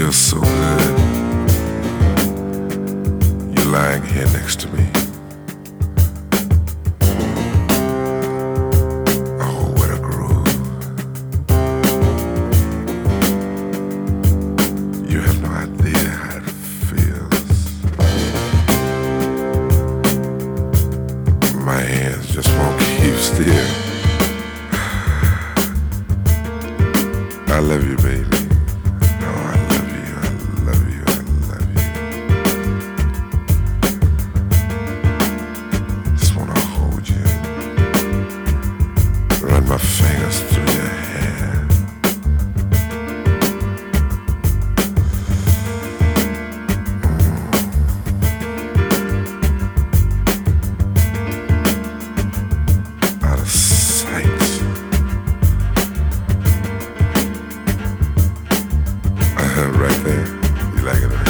feels so good. You're lying here next to me. Oh, what a groove. You have no idea how it feels. My hands just won't keep still. I love you, my fingers through your hair. Mm. Out of sight. Right there. You like it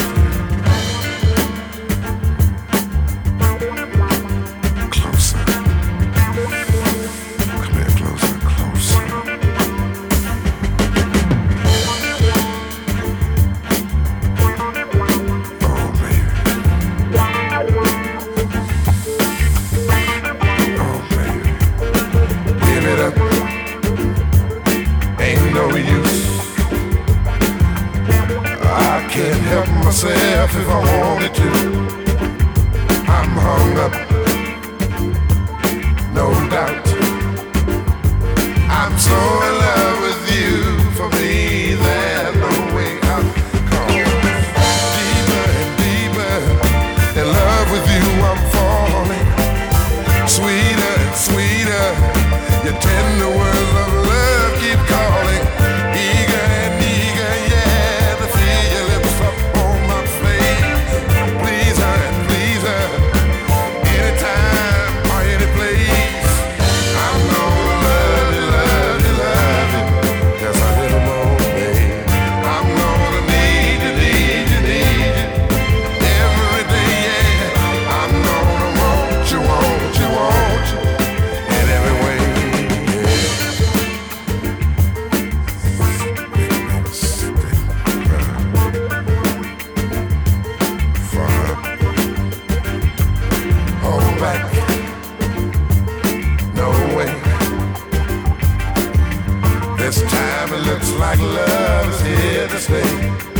can't help myself if I wanted to. I'm hung up, no doubt. I'm so in love with you. For me, there's no way out. Deeper and deeper in love with you. I'm falling sweeter and sweeter. Your tender words This time it looks like love is here to stay.